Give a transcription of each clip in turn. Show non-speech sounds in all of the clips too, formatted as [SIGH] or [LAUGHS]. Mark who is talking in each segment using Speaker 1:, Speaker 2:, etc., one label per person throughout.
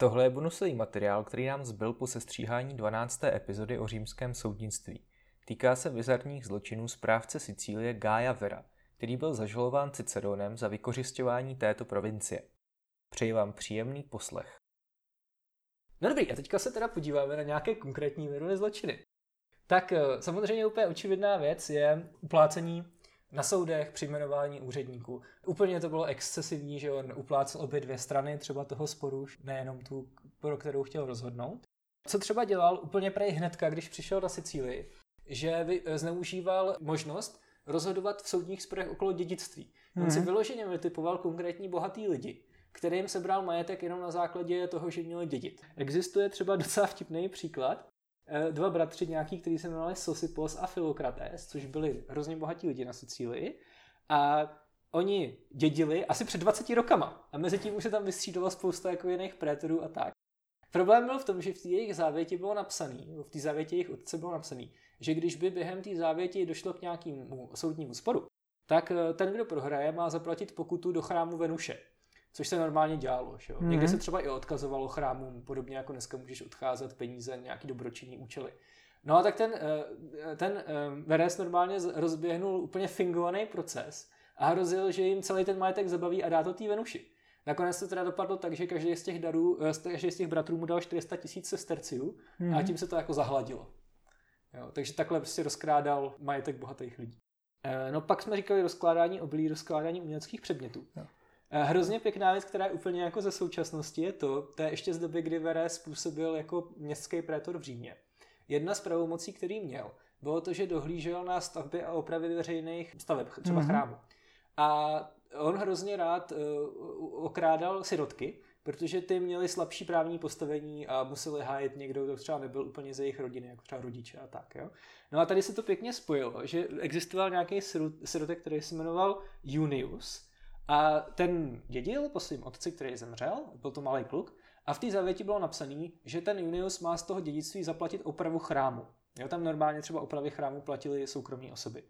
Speaker 1: Tohle je bonusový materiál, který nám zbyl po sestříhání 12. epizody o římském soudnictví. Týká se vizarních zločinů správce Sicílie Gaia Vera, který byl zažalován Ciceronem za vykořišťování této provincie. Přeji vám příjemný poslech.
Speaker 2: No dobrý, a teďka se teda podíváme na nějaké konkrétní minulé zločiny. Tak eh, samozřejmě úplně očividná věc je uplácení na soudech při jmenování úředníků. Úplně to bylo excesivní, že on uplácel obě dvě strany třeba toho sporu, nejenom tu, pro kterou chtěl rozhodnout. Co třeba dělal úplně prej hnedka, když přišel na Sicílii, že eh, zneužíval možnost rozhodovat v soudních sporech okolo dědictví. On mm-hmm. si mhm. vyloženě vytipoval konkrétní bohatý lidi, kterým sebral majetek jenom na základě toho, že měli dědit. Existuje třeba docela vtipný příklad, dva bratři nějaký, kteří se jmenovali Sosipos a Filokrates, což byli hrozně bohatí lidi na Sicílii. A oni dědili asi před 20 rokama. A mezi tím už se tam vystřídalo spousta jako jiných prétorů a tak. Problém byl v tom, že v té jejich závěti bylo napsaný, v té závěti jejich otce bylo napsaný, že když by během té závěti došlo k nějakému soudnímu sporu, tak eh, ten, kdo prohraje, má zaplatit pokutu do chrámu Venuše. Což se normálně dělalo. Že? Mm-hmm. Někdy se třeba i odkazovalo chrámům, podobně jako dneska můžeš odcházet peníze na nějaký dobročinný účely. No a tak ten, eh, ten eh, Veres normálně rozběhnul úplně fingovaný proces a hrozil, že jim celý ten majetek zabaví a dá to té Venuši. Nakonec to teda dopadlo tak, že každý z těch, darů, každý z těch bratrů mu dal 400 tisíc sesterciů mm-hmm. a mhm. tím se to jako zahladilo. Jo, takže takhle si rozkrádal majetek bohatých lidí. No pak jsme říkali rozkládání obilí, rozkládání uměleckých předmětů. Jo. E, hrozně pěkná věc, která je úplně jako ze současnosti, je to, to je ještě z doby, kdy Veré způsobil jako městský prétor v Římě. Jedna z pravomocí, který měl, bylo to, že dohlížel na stavby a opravy veřejných staveb, třeba mm-hmm. chrámu. A on hrozně rád uh, okrádal sirotky, protože ty měli slabší právní postavení a museli hájet někdo, kdo třeba nebyl úplně ze jejich rodiny, jako třeba rodiče a tak. Jo? No a tady se to pěkně spojilo, že existoval nějaký sirotek, který se jmenoval Junius a ten dědil po svým otci, který zemřel, byl to malý kluk, a v té zavěti bylo napsané, že ten Junius má z toho dědictví zaplatit opravu chrámu. Jo, tam normálně třeba opravy chrámu platili soukromí osoby.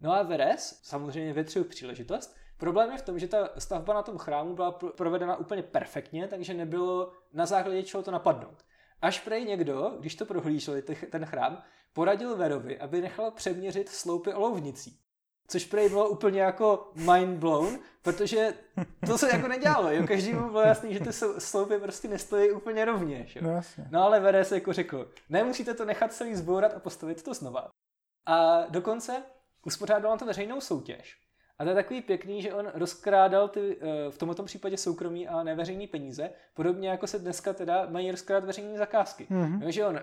Speaker 2: No a Veres samozřejmě větřil příležitost Problém je v tom, že ta stavba na tom chrámu byla provedena úplně perfektně, takže nebylo na základě čeho to napadnout. Až prej někdo, když to prohlížel, ten chrám, poradil Verovi, aby nechal přeměřit sloupy olovnicí. Což prej bylo úplně jako mind blown, protože to se jako nedělalo. Jo? Každému bylo jasný, že ty sloupy prostě nestojí úplně rovně. Jo? No, no ale Vere se jako řekl, nemusíte to nechat celý zbourat a postavit to znova. A dokonce uspořádal na to veřejnou soutěž, a to je takový pěkný, že on rozkrádal ty, eh, v tomto případě soukromí a neveřejní peníze, podobně jako se dneska teda mají rozkrádat veřejné zakázky. Mm-hmm. že on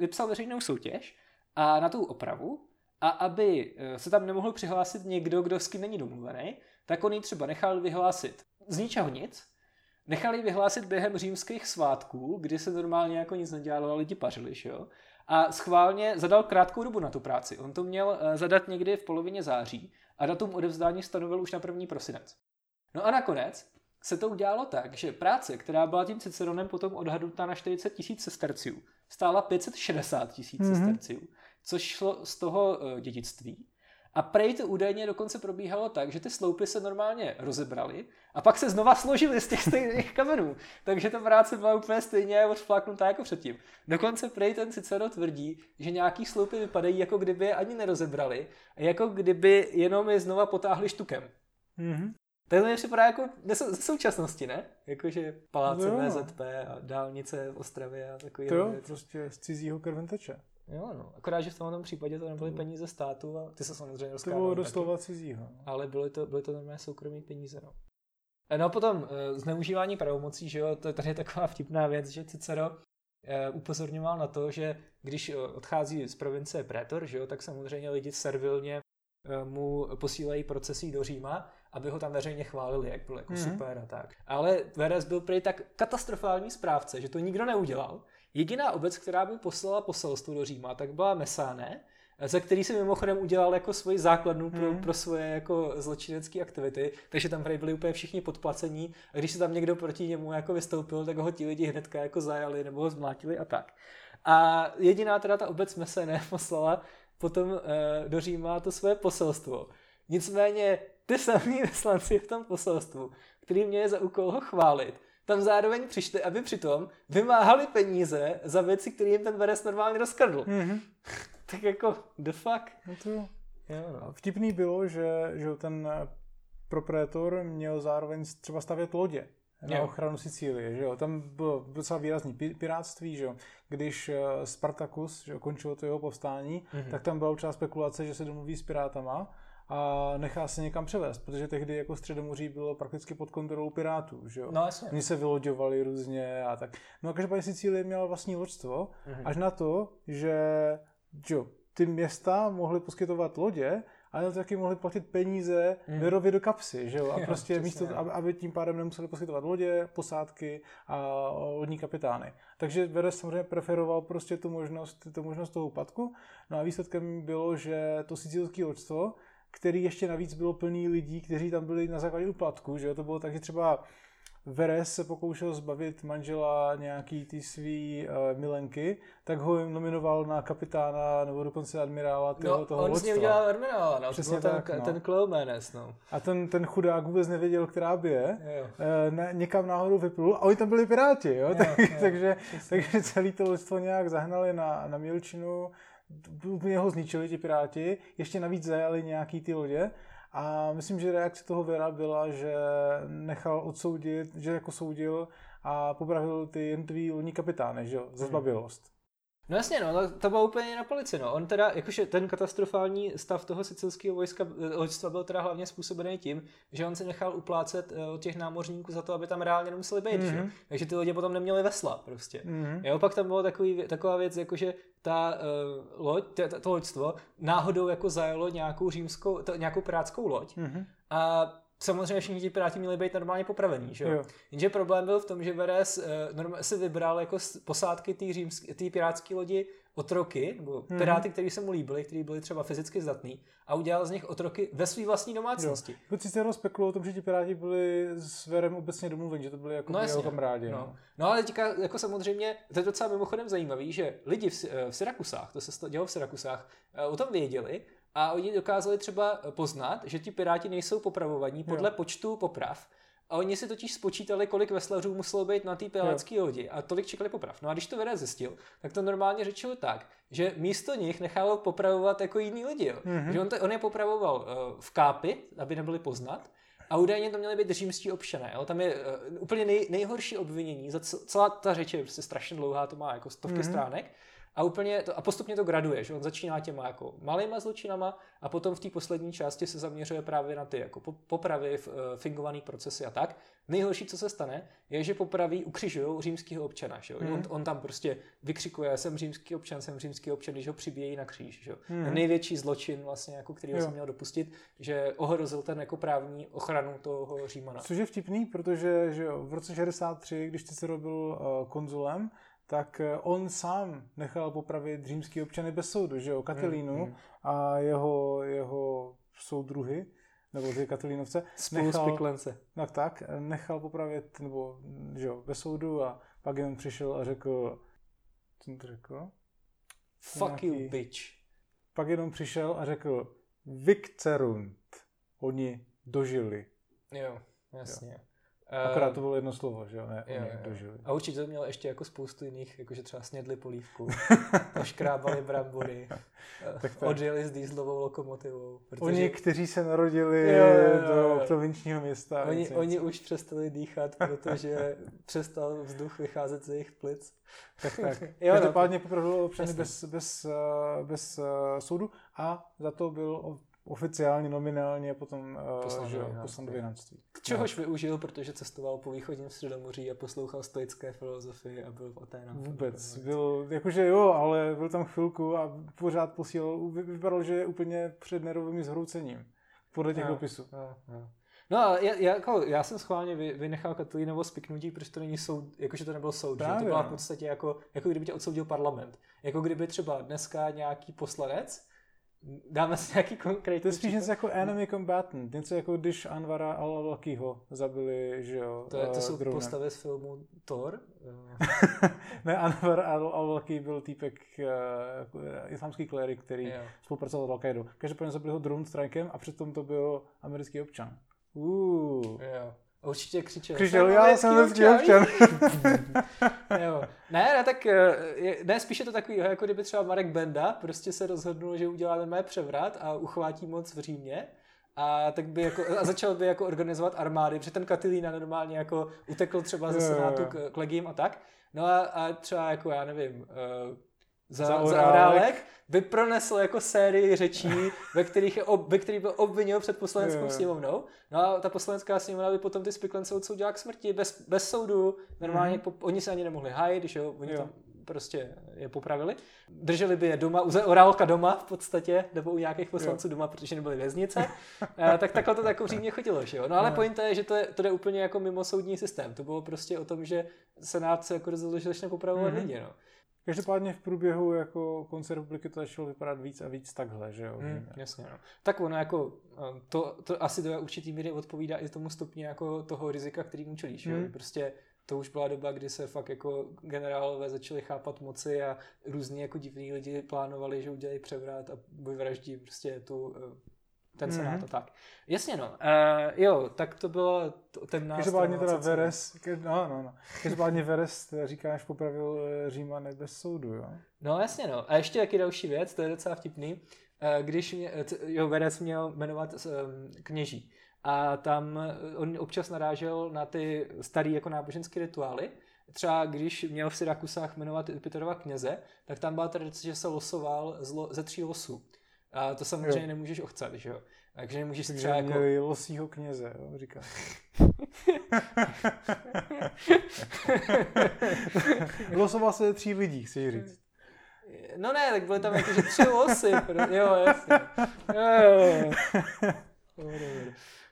Speaker 2: vypsal veřejnou soutěž a na tu opravu a aby eh, se tam nemohl přihlásit někdo, kdo s kým není domluvený, tak on ji třeba nechal vyhlásit z ničeho nic, nechali vyhlásit během římských svátků, kdy se normálně jako nic nedělalo a lidi pařili, jo? A schválně zadal krátkou dobu na tu práci. On to měl eh, zadat někdy v polovině září a datum odevzdání stanovil už na první prosinec. No a nakonec se to udělalo tak, že práce, která byla tím Ciceronem potom odhadnutá na 40 tisíc sesterciů, stála 560 tisíc mm-hmm. sesterciů, což šlo z toho uh, dědictví. A prej to údajně dokonce probíhalo tak, že ty sloupy se normálně rozebraly a pak se znova složily z těch stejných kamenů. Takže ta práce byla úplně stejně odfláknutá jako předtím. Dokonce prej ten Cicero tvrdí, že nějaký sloupy vypadají, jako kdyby je ani nerozebrali, a jako kdyby jenom je znova potáhli štukem. Mm-hmm. To mi připadá jako ze současnosti, ne? Jakože paláce no. VZP a dálnice v Ostravě a takový.
Speaker 3: To jo, prostě z cizího krventeče.
Speaker 2: Jo, no. Akorát, že v tomhle případě to nebyly peníze státu a ty se samozřejmě
Speaker 3: rozkládaly. To bylo doslova cizího.
Speaker 2: Ale byly to, byly to normálně soukromé peníze, no. E, no a potom e, zneužívání pravomocí, že jo, to je tady taková vtipná věc, že Cicero e, upozorňoval na to, že když odchází z provincie Prétor, že jo, tak samozřejmě lidi servilně mu posílají procesí do Říma, aby ho tam veřejně chválili, jak byl jako mm-hmm. super a tak. Ale Veres byl prý tak katastrofální správce, že to nikdo neudělal Jediná obec, která by poslala poselstvo do Říma, tak byla Mesáne, za který si mimochodem udělal jako svoji základnu pro, mm. pro svoje jako zločinecké aktivity, takže tam byli úplně všichni podplacení a když se tam někdo proti němu jako vystoupil, tak ho ti lidi hnedka jako zajali nebo ho zmlátili a tak. A jediná teda ta obec Mesáne [LAUGHS] poslala potom e, do Říma to svoje poselstvo. Nicméně ty samý [LAUGHS] vyslanci v tom poselstvu, který měli za úkol ho chválit, tam zároveň přišli, aby přitom vymáhali peníze za věci, které jim ten Veres normálně rozkradl.
Speaker 3: Mm-hmm. [LAUGHS]
Speaker 2: tak jako, the fuck.
Speaker 3: No to jo.
Speaker 2: Jo, no.
Speaker 3: Vtipný bylo, že, že ten propretor měl zároveň třeba stavět lodě na
Speaker 2: Jo.
Speaker 3: ochranu Sicílie, že jo. Tam bylo docela výrazný pi- piráctví, že jo. Když eh, Spartacus, že jo, končilo to jeho povstání,
Speaker 2: Mhm.
Speaker 3: tak tam byla určitá spekulace, že se domluví s pirátama a nechá se někam převést, protože tehdy jako Středomoří bylo prakticky pod kontrolou pirátů, že jo.
Speaker 2: No jasně.
Speaker 3: Oni se vyloďovali různě a tak. No a každopádně Sicílie měla vlastní loďstvo,
Speaker 2: Mhm.
Speaker 3: až na to, že, jo, ty města mohly poskytovat lodě, ale taky mohli platit peníze
Speaker 2: Mhm.
Speaker 3: Verovi do kapsy, že jo? A [LAUGHS]
Speaker 2: Jo,
Speaker 3: prostě
Speaker 2: přesně,
Speaker 3: místo, aby, aby tím pádem nemuseli poskytovat lodě, posádky a lodní kapitány. Takže Veres samozřejmě preferoval prostě tu možnost, tu možnost toho úpadku. No a výsledkem bylo, že to sicilské loďstvo, který ještě navíc bylo plný lidí, kteří tam byli na základě úplatku, že jo? To bylo tak, že třeba Veres se pokoušel zbavit manžela nějaký ty svý uh, milenky, tak ho nominoval na kapitána nebo dokonce admirála toho,
Speaker 2: No,
Speaker 3: toho
Speaker 2: on z něj
Speaker 3: loďstva.
Speaker 2: udělal admirála, no.
Speaker 3: Přesně
Speaker 2: to byl
Speaker 3: tak,
Speaker 2: ten,
Speaker 3: no.
Speaker 2: ten no.
Speaker 3: A ten, ten chudák vůbec nevěděl, která by je.
Speaker 2: Jo.
Speaker 3: Eh, Ne, někam náhodou vyplul a oni tam byli piráti, jo?
Speaker 2: Jo,
Speaker 3: tak,
Speaker 2: jo,
Speaker 3: takže,
Speaker 2: přesně.
Speaker 3: takže celý to lidstvo nějak zahnali na, na Mělčinu, úplně ho zničili ti piráti, ještě navíc zajali nějaký ty lodě a myslím, že reakce toho Vera byla, že nechal odsoudit, že jako soudil a popravil ty jednotlivý lodní kapitány, že jo, za
Speaker 2: Hmm.
Speaker 3: zbabilost.
Speaker 2: No jasně, no, to, bylo úplně na polici, no. On teda, jakože ten katastrofální stav toho sicilského vojska, eh, loďstva byl teda hlavně způsobený tím, že on se nechal uplácet eh, od těch námořníků za to, aby tam reálně nemuseli být, mm-hmm. že? jo.
Speaker 3: Mhm.
Speaker 2: Takže ty lodě potom neměly vesla prostě.
Speaker 3: Mhm.
Speaker 2: Jo, pak tam bylo takový, taková věc, jakože ta uh, loď, ta, to loďstvo náhodou jako zajelo nějakou římskou, to, nějakou pirátskou loď
Speaker 3: Mhm.
Speaker 2: a samozřejmě všichni ti piráti měli být normálně popravení, že jo?
Speaker 3: Jo.
Speaker 2: Jenže problém byl v tom, že Veres uh, si vybral jako z posádky té pirátské lodi otroky, nebo
Speaker 3: Mhm.
Speaker 2: piráty, kteří se mu líbili, kteří byli třeba fyzicky zdatní a udělal z nich otroky ve své vlastní
Speaker 3: Jo.
Speaker 2: domácnosti.
Speaker 3: Jako Cicero spekuloval o tom, že ti piráti byli s Verem obecně domluveni, že to byli jako
Speaker 2: No
Speaker 3: no,
Speaker 2: jasně.
Speaker 3: jeho kamarádi.
Speaker 2: No. no ale teďka jako samozřejmě, to je docela mimochodem zajímavý, že lidi v, Si- eh, v Syrakusách, to se dělo v Syrakusách, eh, o tom věděli a oni dokázali třeba poznat, že ti piráti nejsou popravovaní podle
Speaker 3: Jo.
Speaker 2: počtu poprav. A oni si totiž spočítali, kolik veslařů muselo být na té pirátské lodi a tolik čekali poprav. No a když to Vera zjistil, tak to normálně řečilo tak, že místo nich nechával popravovat jako jiný lidi. Jo.
Speaker 3: Mhm.
Speaker 2: Že on, to, on je popravoval uh, v kápy, aby nebyli poznat, a údajně to měly být římští občané. Jo? Tam je uh, úplně nej, nejhorší obvinění. Za cel, celá ta řeč je prostě strašně dlouhá, to má jako stovky
Speaker 3: Mhm.
Speaker 2: mm-hmm. stránek. A, úplně to, a postupně to graduje, že on začíná těma jako malýma zločinama a potom v té poslední části se zaměřuje právě na ty jako po- popravy, eh, fingovaný procesy a tak. Nejhorší, co se stane, je, že popraví ukřižují římského občana. Že?
Speaker 3: Mhm.
Speaker 2: Mm. On, on, tam prostě vykřikuje, jsem římský občan, jsem římský občan, když ho přibíjejí na kříž. Že?
Speaker 3: Mhm.
Speaker 2: Mm. Největší zločin, vlastně, jako, který se měl dopustit, že ohrozil ten jako právní ochranu toho Římana.
Speaker 3: Což je vtipný, protože že jo, v roce 63, když Cicero byl uh, konzulem, tak eh, on sám nechal popravit římský občany bez soudu, že jo, Katilínu
Speaker 2: Mm, mm.
Speaker 3: a jeho, jeho soudruhy, nebo ty Katilínovce,
Speaker 2: Spolu
Speaker 3: nechal-
Speaker 2: Piklence.
Speaker 3: tak tak, nechal popravit, nebo, že jo, bez soudu a pak jen přišel a řekl, co to řekl?
Speaker 2: Fuck
Speaker 3: Nějaký-
Speaker 2: you, bitch.
Speaker 3: Pak jenom přišel a řekl, Victerunt, oni dožili.
Speaker 2: Jo, jasně.
Speaker 3: Akorát
Speaker 2: Eh,
Speaker 3: to bylo jedno slovo, že jo, ne,
Speaker 2: jo, jo.
Speaker 3: dožili.
Speaker 2: A určitě to mělo ještě jako spoustu jiných, jakože třeba snědli polívku, [LAUGHS] oškrábali brambory, eh,
Speaker 3: Tak tak.
Speaker 2: odjeli s dýzlovou lokomotivou. Protože
Speaker 3: Oni, kteří se narodili
Speaker 2: Jo, jo, jo,
Speaker 3: do provinčního města.
Speaker 2: oni,
Speaker 3: něco,
Speaker 2: oni
Speaker 3: něco.
Speaker 2: už přestali dýchat, protože přestal vzduch vycházet z jejich plic.
Speaker 3: Tak, tak. [LAUGHS]
Speaker 2: Jo, no,
Speaker 3: Každopádně popravil občany
Speaker 2: Jasně.
Speaker 3: bez, bez, eh, bez eh, soudu a za to byl oficiálně, nominálně potom eh,
Speaker 2: do věnství. K čehož využil, protože cestoval po východním středomoří a poslouchal stoické filozofii a byl v Aténách.
Speaker 3: Vůbec. Byl, jakože jo, ale byl tam chvilku a pořád posílal, vy- vypadal, že je úplně před nervovým zhroucením. Podle těch
Speaker 2: Jo.
Speaker 3: dopisů.
Speaker 2: Jo, jo. No a já, já, jako, já jsem schválně vy, vynechal Katalínovo spiknutí, protože to není soud, jakože to nebyl soud, že? to
Speaker 3: Právě,
Speaker 2: byla
Speaker 3: no.
Speaker 2: v podstatě jako, jako kdyby tě odsoudil parlament. Jako kdyby třeba dneska nějaký poslanec, dáme si nějaký konkrétní
Speaker 3: To je spíš něco jako enemy combatant, něco jako když Anvara al-Awlakiho zabili, že jo,
Speaker 2: to, je, to
Speaker 3: eh,
Speaker 2: jsou
Speaker 3: dronem.
Speaker 2: postavy z filmu Thor. [LAUGHS]
Speaker 3: Ne, Anwar al-Awlaki byl týpek uh, islámský klerik, který
Speaker 2: Jo.
Speaker 3: spolupracoval s al Každopádně zabili ho drone strikem a přitom to byl americký občan. Uh.
Speaker 2: Jo. Určitě křičel.
Speaker 3: Křičel, já jsem lidský občan. [LAUGHS]
Speaker 2: jo. Ne, ne, tak eh, je, ne, spíše to takový, jako kdyby třeba Marek Benda prostě se rozhodnul, že udělá ten mé převrat a uchvátí moc v Římě a tak by jako, a začal by jako organizovat armády, protože ten Katilína normálně jako utekl třeba ze senátu k, k legím a tak. No a, a třeba jako já nevím, uh, za, za, orálek. za orálek by pronesl jako sérii řečí, ve kterých, je ob, ve kterých byl obvinil před poslaneckou sněmovnou. No a ta poslanecká sněmovna by potom ty spiklence odsoudila k smrti bez, bez soudu. Normálně mm. po, oni se ani nemohli hájit, když jo, oni jo. tam prostě je popravili. Drželi by je doma, u Orálka doma v podstatě, nebo u nějakých poslanců jo. doma, protože nebyly věznice. a, tak takhle to jako římě chodilo, že jo. No ale no. pointa je, že to je, to je úplně jako mimo soudní systém. To bylo prostě o tom, že Senát se jako rozhodl, že začne popravovat mm-hmm. lidi, no.
Speaker 3: Každopádně v průběhu jako konce republiky to začalo vypadat víc a víc takhle, že jo? Hmm,
Speaker 2: jasně, no. Tak ono jako, eh, to, to asi do určitý míry odpovídá i tomu stupni jako toho rizika, který mu čelíš, hmm. jo? Prostě to už byla doba, kdy se fakt jako generálové začali chápat moci a různí jako divní lidi plánovali, že udělají převrat a vyvraždí prostě tu eh, ten mm-hmm. senát a tak. Jasně no, uh, jo, tak to bylo ten nástroj.
Speaker 3: Každopádně teda Veres, no, no, no. Každopádně Veres, teda říkáš, popravil eh, Římany bez soudu, jo?
Speaker 2: No jasně no. A ještě taky další věc, to je docela vtipný. Uh, když mě, jo, Veres měl jmenovat um, kněží. A tam on občas narážel na ty staré jako náboženské rituály. Třeba když měl v Syrakusách jmenovat Petrova kněze, tak tam byla tradice, že se losoval ze tří losů. A to samozřejmě jo. nemůžeš ochcat, že jo. Takže nemůžeš si třeba jako...
Speaker 3: losího kněze, jo, říká. [LAUGHS] Losoval se tří lidí, chci říct.
Speaker 2: No ne, tak byly tam jakože tři losy. Jo, jasně. Jo, jo. jo.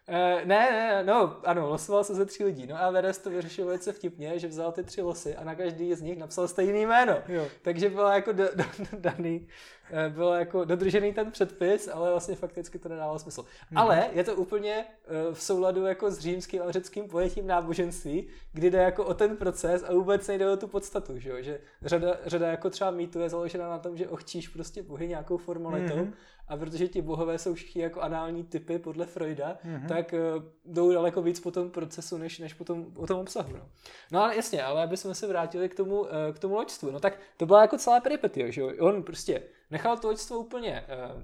Speaker 2: Uh, ne, ne, no, ano, losoval se ze tří lidí. No a Veres to vyřešil velice vtipně, že vzal ty tři losy a na každý z nich napsal stejný jméno. Jo. Takže byla jako do, do, do, daný, eh, bylo jako dodržený ten předpis, ale vlastně fakticky to nedávalo smysl. Hmm. Ale je to úplně uh, v souladu jako s římským a řeckým pojetím náboženství, kdy jde jako o ten proces a vůbec nejde o tu podstatu, že, jo? že řada, řada jako třeba mýtu je založena na tom, že ochčíš prostě bohy nějakou formalitou hmm a protože ti bohové jsou všichni jako anální typy podle Freuda, mm-hmm. tak uh, jdou daleko víc po tom procesu, než, než po tom, o tom obsahu. No. no ale jasně, ale aby jsme se vrátili k tomu, k tomu loďstvu, no tak to byla jako celá peripetie, že On prostě nechal to loďstvo úplně uh,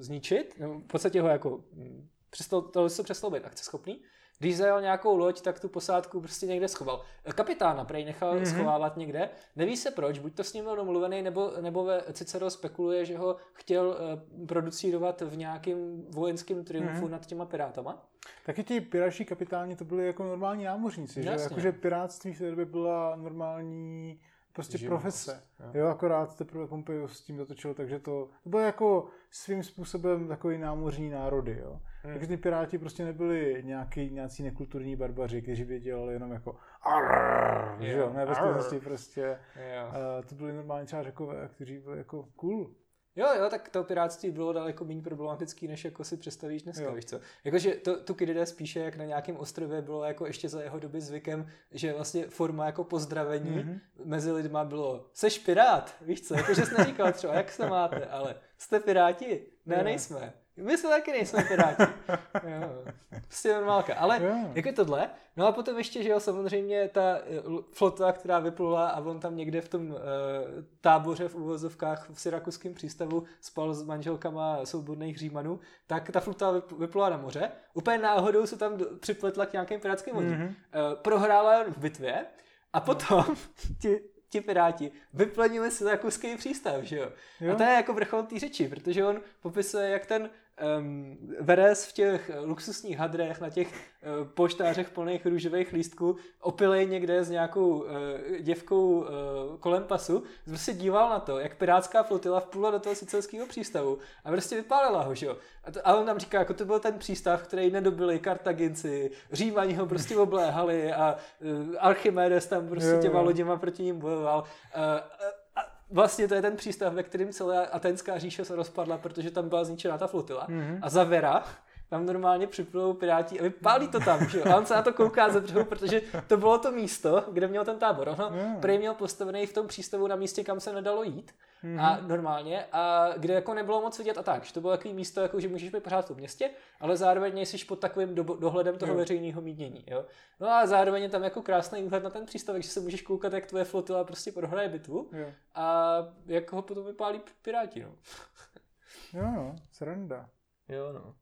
Speaker 2: zničit, no, v podstatě ho jako hm, přestal, to se přestal být akceschopný, když zajel nějakou loď, tak tu posádku prostě někde schoval. Kapitána prej nechal mm-hmm. schovávat někde. Neví se proč, buď to s ním byl domluvený, nebo, nebo ve Cicero spekuluje, že ho chtěl uh, producírovat v nějakém vojenském triumfu mm-hmm. nad těma pirátama.
Speaker 3: Taky ti pirátští kapitáni to byli jako normální námořníci, Jasně. že? Jakože piráctví v té době byla normální prostě Život. profese. Jo. jo, akorát teprve Pompeius s tím zatočil, takže to, to bylo jako svým způsobem takový námořní národy, jo. Hmm. Takže ty piráti prostě nebyli nějaký, nějací nekulturní barbaři, kteří by dělali jenom jako arr, že jo, ne, ve prostě, yeah. uh, to byli normální třeba řekové, kteří byli jako cool.
Speaker 2: Jo, jo, tak to piráctví bylo daleko méně problematický, než jako si představíš dneska, jo. víš co. Jakože to, tu jde spíše jak na nějakém ostrově bylo jako ještě za jeho doby zvykem, že vlastně forma jako pozdravení mm-hmm. mezi lidma bylo seš pirát, víš co, jakože jsi neříkal třeba, jak se máte, ale jste piráti? Ne, jo. nejsme. My jsme taky nejsme piráti. [LAUGHS] jo, prostě normálka. Ale jo. jako tohle. No a potom ještě, že jo, samozřejmě ta eh, flota, která vyplula a on tam někde v tom uh, táboře v uvozovkách v Syrakuském přístavu spal s manželkama svobodných římanů, tak ta flota vyplula na moře. Úplně náhodou se tam připletla k nějakým pirátským lodím. Mm-hmm. Uh, prohrála v bitvě a potom [LAUGHS] ti ti piráti vyplenili se Syrakuský přístav, že jo? jo? A to je jako vrchol té řeči, protože on popisuje, jak ten um, Veres v těch luxusních hadrech, na těch uh, poštářech plných růžových lístků, opilej někde s nějakou uh, děvkou uh, kolem pasu, prostě díval na to, jak pirátská flotila vplula do toho sicilského přístavu a prostě vypálila ho, že jo. A, to, a on tam říká, jako to byl ten přístav, který nedobili Kartaginci, Římani ho prostě [LAUGHS] obléhali a uh, Archimedes tam prostě těma loděma proti ním bojoval. Uh, uh, vlastně to je ten přístav, ve kterém celá atenská říše se rozpadla, protože tam byla zničená ta flotila. Mm-hmm. A Zavera tam normálně připlujou piráti a vypálí to tam, že jo? A on se na to kouká ze břehu, protože to bylo to místo, kde měl ten tábor. Ono
Speaker 3: Mm.
Speaker 2: prý měl postavený v tom přístavu na místě, kam se nedalo jít.
Speaker 3: Mhm.
Speaker 2: A normálně, a kde jako nebylo moc vidět a tak, že to bylo takový místo, jako že můžeš být pořád v tom městě, ale zároveň nejsi pod takovým do, dohledem toho
Speaker 3: Jo.
Speaker 2: veřejného mínění. Jo? No a zároveň je tam jako krásný výhled na ten přístav, že se můžeš koukat, jak tvoje flotila prostě prohraje bitvu
Speaker 3: Jo,
Speaker 2: a jak ho potom vypálí piráti. No.
Speaker 3: jo no, sranda.
Speaker 2: Jo, no.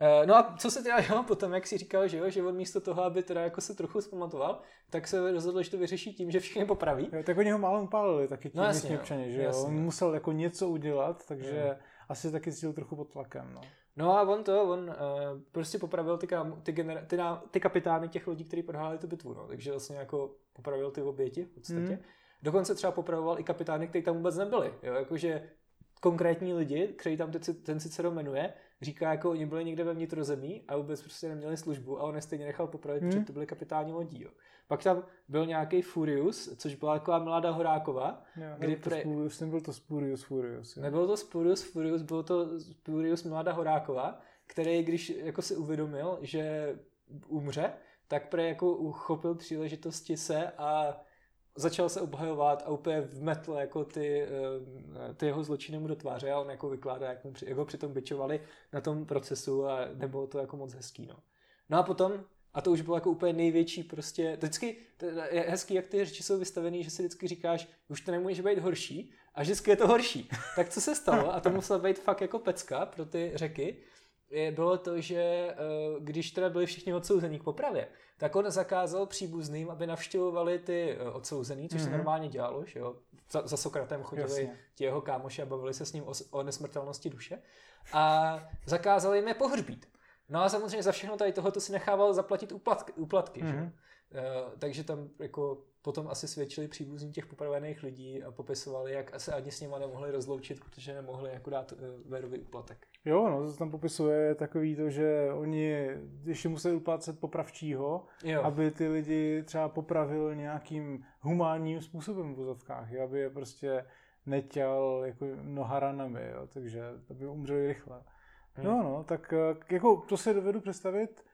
Speaker 2: Eh, No a co se teda [LAUGHS] dělalo potom, jak si říkal, že jo, že on místo toho, aby teda jako se trochu zpamatoval, tak se rozhodl, že to vyřeší tím, že všechny popraví.
Speaker 3: Jo, tak oni ho málem upálili taky ti
Speaker 2: No
Speaker 3: no,
Speaker 2: jasně, jo.
Speaker 3: občani, že jo?
Speaker 2: Jasně,
Speaker 3: On
Speaker 2: jo.
Speaker 3: musel jako něco udělat, takže
Speaker 2: Jo.
Speaker 3: asi taky cítil trochu pod tlakem, no.
Speaker 2: No a on to, on uh, prostě popravil ty, kam, ty, genera- ty, ná- ty kapitány těch lodí, kteří prohráli tu bitvu, no. takže vlastně jako popravil ty oběti v podstatě.
Speaker 3: Mhm.
Speaker 2: Dokonce třeba popravoval i kapitány, kteří tam vůbec nebyli, jo, jakože konkrétní lidi, který tam ten, Cicero jmenuje, říká, jako oni byli někde ve vnitrozemí a vůbec prostě neměli službu a on je stejně nechal popravit,
Speaker 3: Hmm.
Speaker 2: protože to byli kapitáni lodí. Jo. Pak tam byl nějaký Furious, což byla taková mladá Horáková.
Speaker 3: Jo,
Speaker 2: Kdy
Speaker 3: Kdy to
Speaker 2: pre-
Speaker 3: Spurius, nebyl to Spurius Furius. Jo.
Speaker 2: Nebyl to Spurious Furious, byl to Spurious mladá Horáková, který, když jako si uvědomil, že umře, tak pre jako uchopil příležitosti se a začal se obhajovat a úplně vmetl jako ty, eh, ty jeho zločiny mu do tváře a on jako vykládá, jak, mu jak ho přitom byčovali na tom procesu a nebylo to jako moc hezký. No, no a potom, a to už bylo jako úplně největší prostě, to vždycky to je hezký, jak ty řeči jsou vystavený, že si vždycky říkáš, už to nemůže být horší a vždycky je to horší. Tak co se stalo, a to muselo být fakt jako pecka pro ty řeky, bylo to, že eh, když teda byli všichni odsouzení k popravě, tak on zakázal příbuzným, aby navštěvovali ty eh, odsouzený, což mm-hmm. se
Speaker 3: Mhm.
Speaker 2: normálně dělalo, že jo. Za, za Sokratem chodili
Speaker 3: Jasně.
Speaker 2: ti jeho kámoši a bavili se s ním o, o nesmrtelnosti duše. A zakázali jim je pohřbít. No a samozřejmě za všechno tady tohoto si nechával zaplatit úplatky, úplatky že? Eh, takže tam jako potom asi svědčili příbuzní těch popravených lidí a popisovali, jak se ani s nima nemohli rozloučit, protože nemohli jako dát uh, Verovi úplatek.
Speaker 3: Jo, no, to tam popisuje je takový to, že oni ještě museli uplácet popravčího,
Speaker 2: Jo.
Speaker 3: aby ty lidi třeba popravil nějakým humánním způsobem v vozovkách, aby je prostě netěl jako mnoha ranami, jo, takže aby umřeli rychle.
Speaker 2: Hmm.
Speaker 3: No, no, tak eh, jako to si dovedu představit, eh,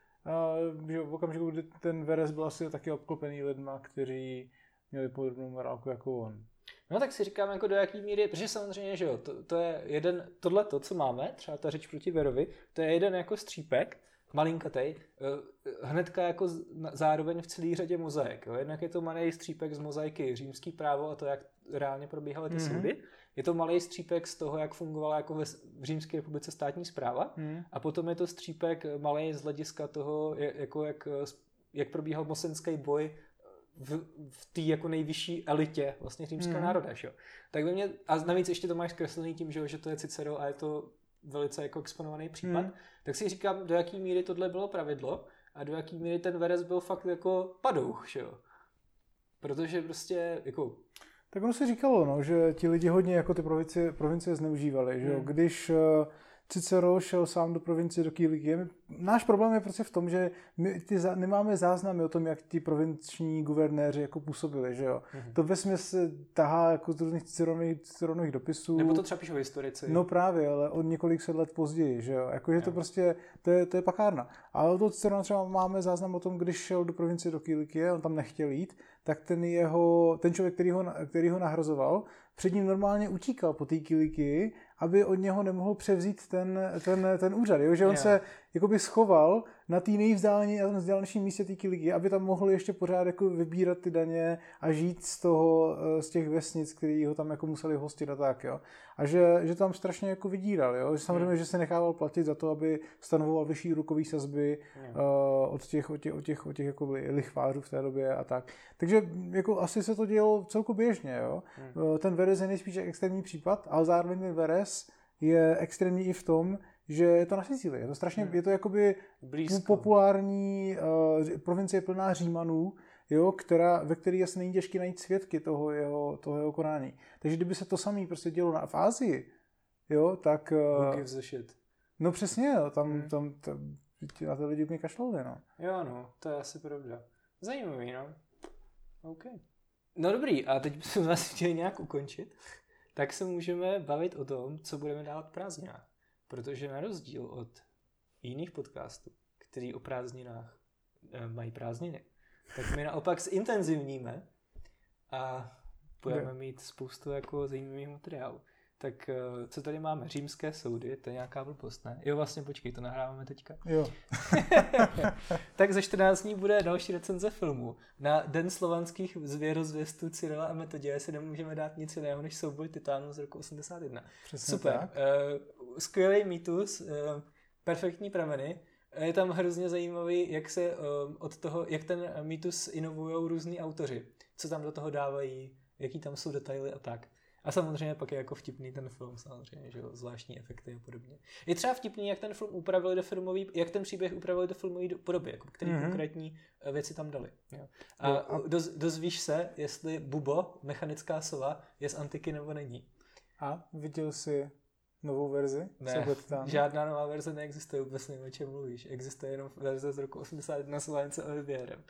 Speaker 3: že v okamžiku, kdy ten Veres byl asi taky obklopený lidma, kteří měli podobnou morálku jako on.
Speaker 2: No tak si říkám, jako do jaký míry, protože samozřejmě, že jo, to, to je jeden, tohle to, co máme, třeba ta řeč proti Verovi, to je jeden jako střípek, malinkatej, eh, hnedka jako zároveň v celé řadě mozaik. Jo. Jednak je to malý střípek z mozaiky římský právo a to, jak reálně probíhaly ty
Speaker 3: Mhm.
Speaker 2: mm-hmm. soudy. Je to malý střípek z toho, jak fungovala jako ve, v Římské republice státní zpráva.
Speaker 3: Hmm.
Speaker 2: A potom je to střípek malý z hlediska toho, jako jak, eh, jak probíhal mosenský boj v, v té jako nejvyšší elitě vlastně římského
Speaker 3: Mhm.
Speaker 2: mm. národa. Že? Tak by mě, a navíc ještě to máš zkreslený tím, že, že to je Cicero a je to velice jako exponovaný případ,
Speaker 3: Mhm.
Speaker 2: tak si říkám, do jaký míry tohle bylo pravidlo a do jaký míry ten Veres byl fakt jako padouch, že jo. Protože prostě jako
Speaker 3: Tak ono se říkalo, no, že ti lidi hodně jako ty provincie, provincie zneužívali. Že jo?
Speaker 2: Hmm.
Speaker 3: Když eh, Cicero šel sám do provincie do Kilikie, náš problém je prostě v tom, že my ty za, nemáme záznamy o tom, jak ti provinční guvernéři jako působili. Že jo?
Speaker 2: Mhm.
Speaker 3: To ve se tahá jako z různých Ciceronových, Ciceronových dopisů.
Speaker 2: nebo to třeba píšou historici.
Speaker 3: No právě, ale o několik set let později, že jo. Jakože to prostě, to je, to je pakárna. Ale to Cicerona třeba máme záznam o tom, když šel do provincie do Kilikie, on tam nechtěl jít, tak ten jeho, ten člověk, který ho, který ho nahrazoval, před ním normálně utíkal po té Kilikii, aby od něho nemohl převzít ten, ten, ten úřad, jo? že on
Speaker 2: Jo.
Speaker 3: se jakoby schoval na té nejvzdálenějším místě té Kiliky, aby tam mohl ještě pořád jako vybírat ty daně a žít z toho, eh, z těch vesnic, který ho tam jako museli hostit a tak, jo. A že, že tam strašně jako vydíral, jo. Že samozřejmě,
Speaker 2: Hmm.
Speaker 3: že se nechával platit za to, aby stanovoval vyšší rukový sazby
Speaker 2: Jo.
Speaker 3: uh, od těch, od těch, od těch, od těch jako lichvářů v té době a tak. Takže jako asi se to dělo celku běžně, jo.
Speaker 2: Hmm.
Speaker 3: Eh, Ten Veres je nejspíš extrémní případ, ale zároveň ten Veres je extrémní i v tom, že je to na Sicílii. Je to strašně,
Speaker 2: Hmm.
Speaker 3: je to jakoby
Speaker 2: Blízko.
Speaker 3: populární uh, provincie plná Římanů, jo, která, ve které asi není těžké najít svědky toho jeho, toho jeho konání. Takže kdyby se to samé prostě dělo na, v Ázii, jo, tak... Uh, no přesně, jo, tam,
Speaker 2: Hmm.
Speaker 3: tam, tam, na ty lidi úplně kašlali, no.
Speaker 2: Jo, no, to je asi pravda. Zajímavý, no. OK. No dobrý, a teď bychom [LAUGHS] vás chtěli nějak ukončit, tak se můžeme bavit o tom, co budeme dávat prázdninách. Protože na rozdíl od jiných podcastů, který o prázdninách e, mají prázdniny, tak my naopak zintenzivníme a budeme mít spoustu jako zajímavých materiálů. Tak eh, co tady máme? Římské soudy, to je nějaká blbost, ne? Jo, vlastně počkej, to nahráváme teďka.
Speaker 3: Jo. [LAUGHS]
Speaker 2: tak za 14 dní bude další recenze filmu. Na Den slovanských zvěrozvěstů Cyrila a Metodě si nemůžeme dát nic jiného než souboj titánů z roku 81.
Speaker 3: Přesně
Speaker 2: Super.
Speaker 3: tak.
Speaker 2: Uh, skvělý mýtus, uh, perfektní prameny. Je tam hrozně zajímavý, jak se uh, od toho, jak ten mýtus inovují různí autoři. Co tam do toho dávají, jaký tam jsou detaily a tak. A samozřejmě pak je jako vtipný ten film, samozřejmě, že jo, zvláštní efekty a podobně. Je třeba vtipný, jak ten film upravili do filmový, jak ten příběh upravili do filmové podoby, jako který mm-hmm. konkrétní eh, věci tam dali. Jo. A, jo, a... Doz, dozvíš se, jestli Bubo, mechanická sova, je z antiky nebo není.
Speaker 3: A viděl jsi novou verzi?
Speaker 2: Ne, žádná nová verze neexistuje, vůbec nevím, o čem mluvíš. Existuje jenom verze z roku 81 s Lance Olivierem.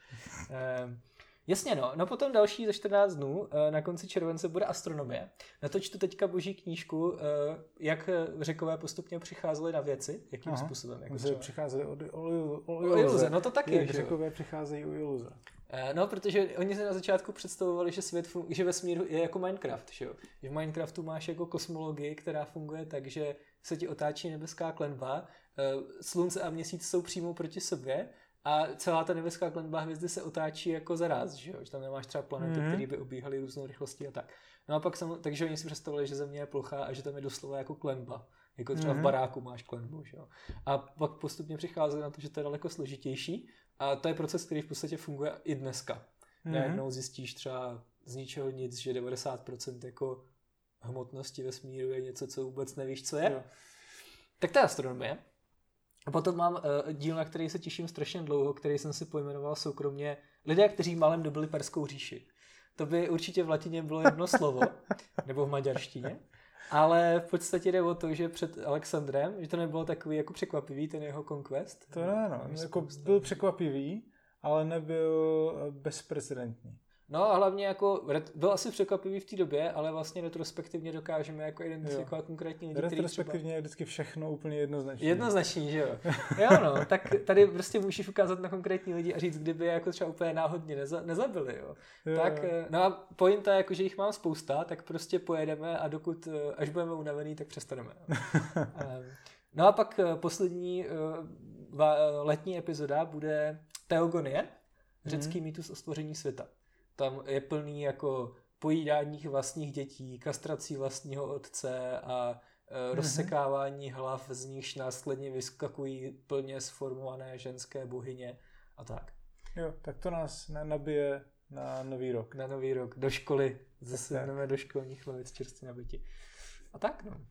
Speaker 2: [LAUGHS] Jasně no, no potom další za 14 dnů, eh, na konci července bude astronomie. Na to čtu teďka boží knížku, eh, jak řekové postupně přicházeli na věci, jakým Aha. způsobem.
Speaker 3: Jako třeba... přicházeli od, od,
Speaker 2: od, od iluze. No to taky.
Speaker 3: Jak řekové přicházejí u iluze.
Speaker 2: Eh, no, protože oni se na začátku představovali, že svět fun- že vesmír je jako Minecraft, že jo? Že v Minecraftu máš jako kosmologii, která funguje tak, že se ti otáčí nebeská klenba, slunce a měsíc jsou přímo proti sobě a celá ta nebeská klenba hvězdy se otáčí jako zaraz, že jo? Že tam nemáš třeba planety, mm-hmm. které by obíhaly různou rychlostí a tak. No a pak jsem, takže oni si představili, že Země je plochá a že tam je doslova jako klenba. Jako třeba mm-hmm. v mhm. baráku máš klenbu, že jo? A pak postupně přichází na to, že to je daleko složitější a to je proces, který v podstatě funguje i dneska. Mm-hmm. Najednou zjistíš třeba z ničeho nic, že 90% jako hmotnosti vesmíru je něco, co vůbec nevíš, co je. Jo. Tak to je astronomie. A potom mám uh, díl, na který se těším strašně dlouho, který jsem si pojmenoval soukromně Lidé, kteří malem dobili Perskou říši. To by určitě v latině bylo jedno slovo, [LAUGHS] nebo v maďarštině. Ale v podstatě jde o to, že před Alexandrem, že to nebylo takový jako překvapivý, ten jeho conquest.
Speaker 3: To ne, no. Jako byl překvapivý, ale nebyl eh, bezprecedentní.
Speaker 2: No a hlavně jako, byl asi překvapivý v té době, ale vlastně retrospektivně dokážeme jako identifikovat jo. konkrétní lidi,
Speaker 3: Retrospektivně třeba... je vždycky všechno úplně jednoznačné.
Speaker 2: Jednoznačný, že jo. [LAUGHS] Jo no, tak tady prostě můžeš ukázat na konkrétní lidi a říct, kdyby jako třeba úplně náhodně neza, nezabili, jo. jo. Tak, eh, no a pointa jako, že jich mám spousta, tak prostě pojedeme a dokud, eh, až budeme unavený, tak přestaneme. [LAUGHS] Ehm, no a pak eh, poslední letní epizoda bude Teogonie, řecký mm. mýtus o stvoření světa. Tam je plný jako pojídání vlastních dětí, kastrací vlastního otce a e, rozsekávání hlav, z nichž následně vyskakují plně sformované ženské bohyně a tak.
Speaker 3: Jo, tak to nás nabije na nový rok.
Speaker 2: Na nový rok, do školy. Zase jdeme do školních lavic čerstvě nabití. A tak no.